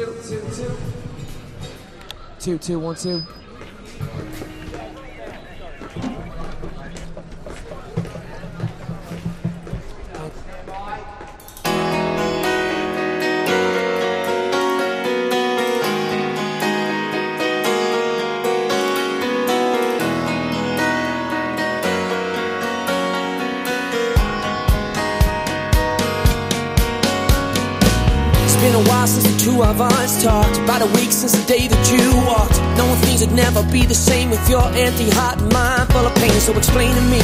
two, two, two. Two, two, one, two. Been a while since the two of us talked. About a week since the day that you walked. Knowing things would never be the same with your empty heart and mind full of pain. So explain to me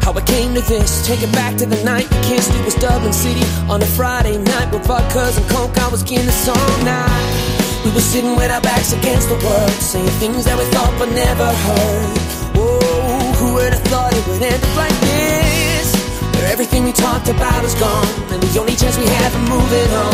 how I came to this. Take it back to the night we kissed. It was Dublin City on a Friday night with vodkas and coke. I was Guinness all night. We were sitting with our backs against the world, saying things that we thought but never heard. Oh, who would have thought it would end up like this? Where everything we talked about is gone, and the only chance we have of moving on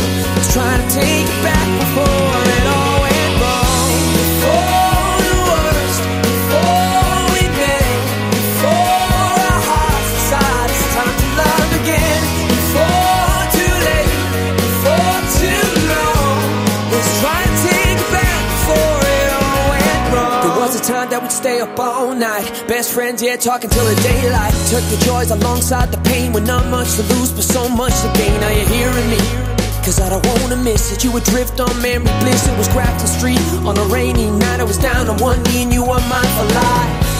we'd stay up all night, best friends, yeah, talking till the daylight. Took the joys alongside the pain, with not much to lose, but so much to gain. Now you're hearing me. Cause I don't wanna miss it. You would drift on memory bliss. It was Grafton Street on a rainy night. I was down on one knee and you were mine for life.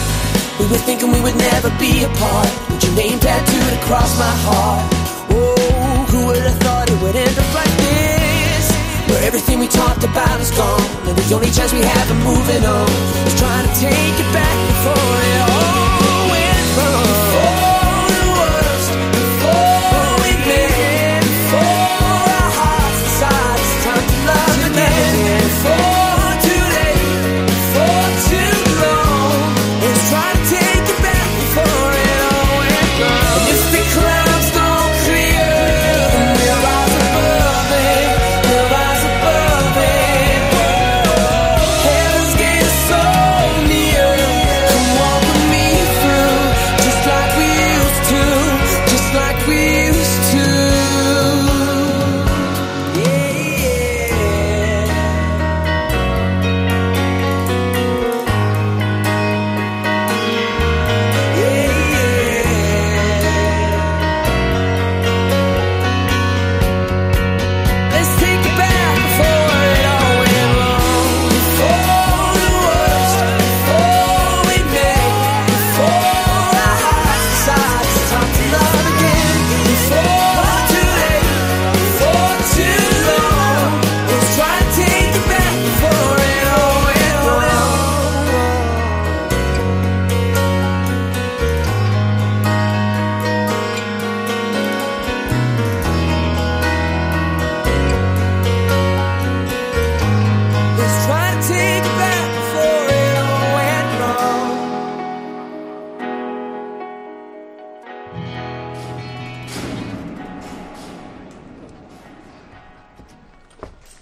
We were thinking we would never be apart. With your name tattooed across my heart. Oh, who would have thought it would end up everything we talked about is gone. And the only chance we have of moving on is trying to take it back before it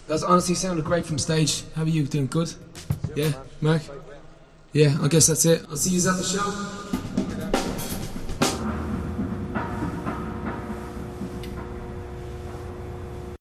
That's honestly sounded great from stage. How are you? Doing good? Yeah, Mark? Yeah, I guess that's it. I'll see you at the show.